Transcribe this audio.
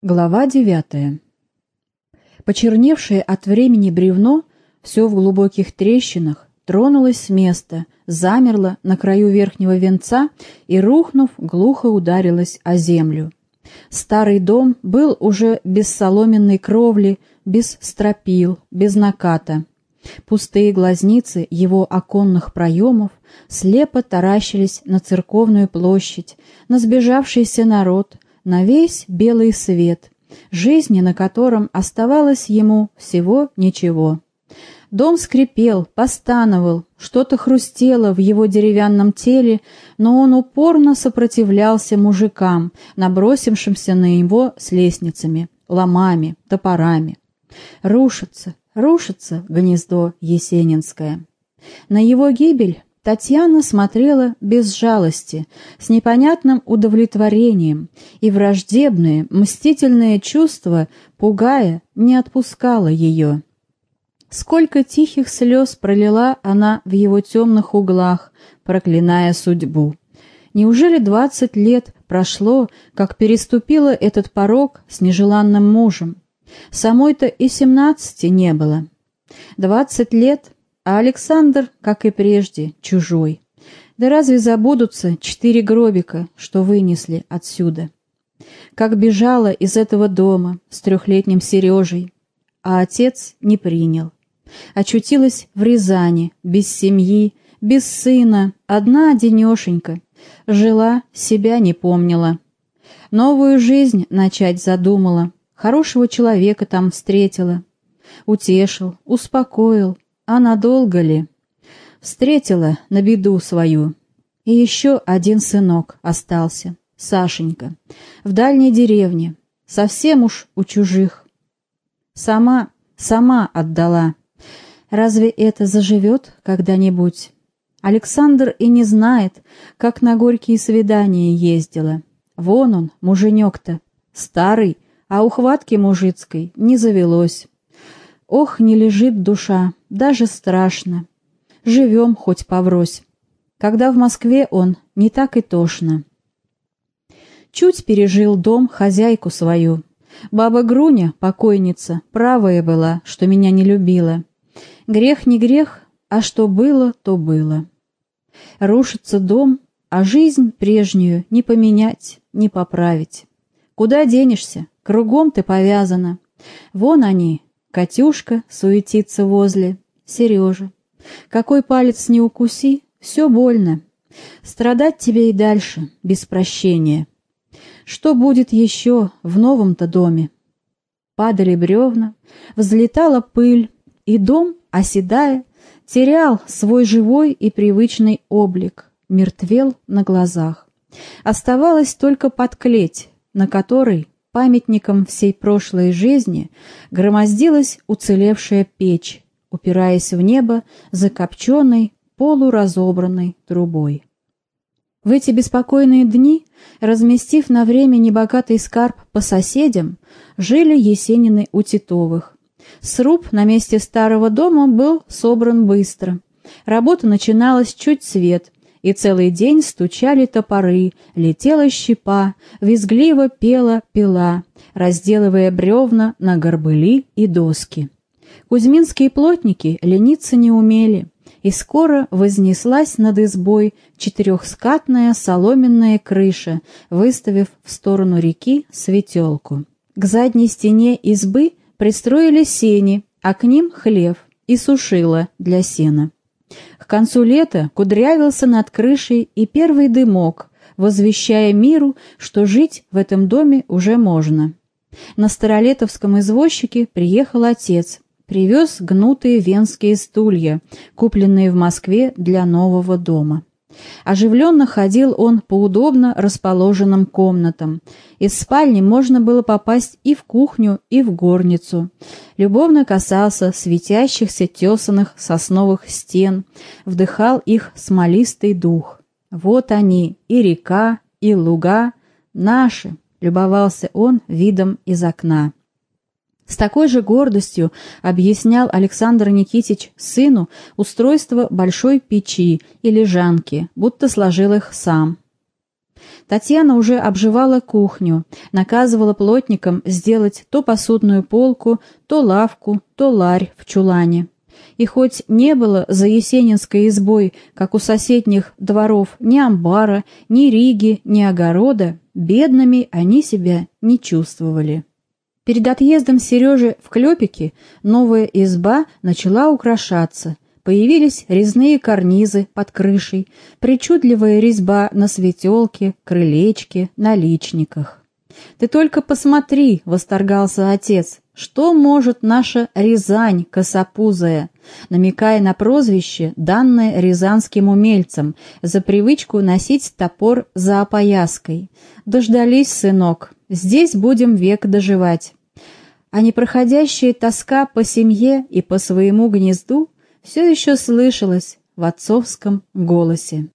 Глава девятая. Почерневшее от времени бревно, все в глубоких трещинах, тронулось с места, замерло на краю верхнего венца и, рухнув, глухо ударилось о землю. Старый дом был уже без соломенной кровли, без стропил, без наката. Пустые глазницы его оконных проемов слепо таращились на церковную площадь, на сбежавшийся народ — на весь белый свет, жизни на котором оставалось ему всего ничего. Дом скрипел, постановал, что-то хрустело в его деревянном теле, но он упорно сопротивлялся мужикам, набросившимся на него с лестницами, ломами, топорами. Рушится, рушится гнездо Есенинское. На его гибель Татьяна смотрела без жалости, с непонятным удовлетворением, и враждебное, мстительное чувство, пугая, не отпускало ее. Сколько тихих слез пролила она в его темных углах, проклиная судьбу. Неужели двадцать лет прошло, как переступила этот порог с нежеланным мужем? Самой-то и семнадцати не было. Двадцать лет — а Александр, как и прежде, чужой. Да разве забудутся четыре гробика, что вынесли отсюда? Как бежала из этого дома с трехлетним Сережей, а отец не принял. Очутилась в Рязани, без семьи, без сына, одна одинешенька. Жила, себя не помнила. Новую жизнь начать задумала, хорошего человека там встретила. Утешил, успокоил, а надолго ли? Встретила на беду свою. И еще один сынок остался, Сашенька, в дальней деревне, совсем уж у чужих. Сама, сама отдала. Разве это заживет когда-нибудь? Александр и не знает, как на горькие свидания ездила. Вон он, муженек-то, старый, а ухватки мужицкой не завелось. Ох, не лежит душа, даже страшно. Живем хоть поврось. Когда в Москве он, не так и тошно. Чуть пережил дом хозяйку свою. Баба Груня, покойница, правая была, что меня не любила. Грех не грех, а что было, то было. Рушится дом, а жизнь прежнюю не поменять, не поправить. Куда денешься? Кругом ты повязана. Вон они, Катюшка суетится возле, Сережа. Какой палец не укуси, все больно. Страдать тебе и дальше, без прощения. Что будет еще в новом-то доме? Падали бревна, взлетала пыль, и дом, оседая, терял свой живой и привычный облик, мертвел на глазах. Оставалось только подклеть, на которой памятником всей прошлой жизни громоздилась уцелевшая печь, упираясь в небо закопченной, полуразобранной трубой. В эти беспокойные дни, разместив на время небогатый скарб по соседям, жили Есенины у Титовых. Сруб на месте старого дома был собран быстро. Работа начиналась чуть свет, и целый день стучали топоры, летела щепа, визгливо пела пила, разделывая бревна на горбыли и доски. Кузьминские плотники лениться не умели, и скоро вознеслась над избой четырехскатная соломенная крыша, выставив в сторону реки светелку. К задней стене избы пристроили сени, а к ним хлев и сушила для сена. К концу лета кудрявился над крышей и первый дымок, возвещая миру, что жить в этом доме уже можно. На Старолетовском извозчике приехал отец, привез гнутые венские стулья, купленные в Москве для нового дома. Оживленно ходил он по удобно расположенным комнатам. Из спальни можно было попасть и в кухню, и в горницу. Любовно касался светящихся тесанных сосновых стен, вдыхал их смолистый дух. Вот они, и река, и луга, наши, любовался он видом из окна. С такой же гордостью объяснял Александр Никитич сыну устройство большой печи и лежанки, будто сложил их сам. Татьяна уже обживала кухню, наказывала плотникам сделать то посудную полку, то лавку, то ларь в чулане. И хоть не было за Есенинской избой, как у соседних дворов, ни амбара, ни риги, ни огорода, бедными они себя не чувствовали. Перед отъездом Сережи в Клепики новая изба начала украшаться. Появились резные карнизы под крышей, причудливая резьба на светелке, крылечке, на личниках. «Ты только посмотри!» — восторгался отец. «Что может наша Рязань косопузая?» намекая на прозвище, данное рязанским умельцам, за привычку носить топор за опояской. «Дождались, сынок, здесь будем век доживать». А непроходящая тоска по семье и по своему гнезду все еще слышалась в отцовском голосе.